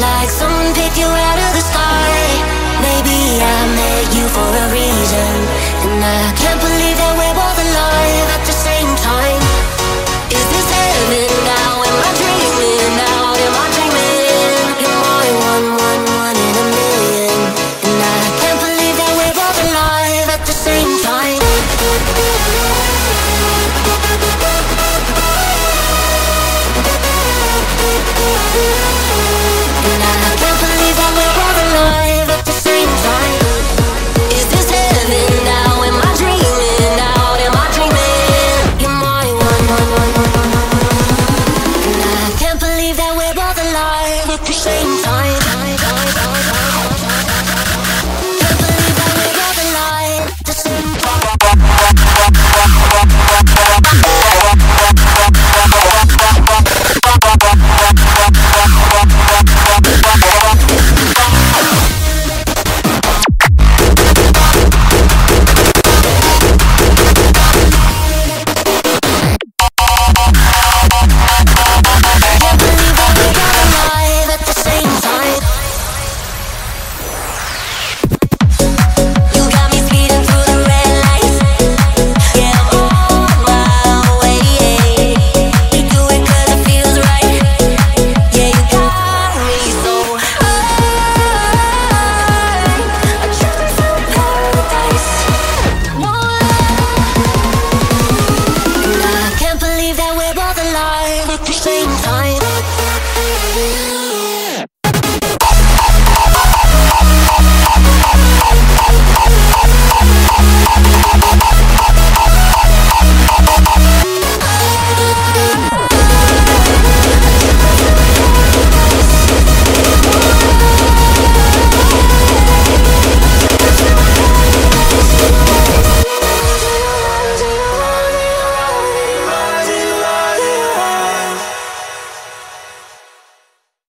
like someone picked you out of the sky. Maybe I met you for a reason, and I can't believe that we're both alive at the same time. Is this heaven now? Am I dreaming now? Am I dreaming? You're my one, one, one in a million, and I can't believe that we're both alive at the same time.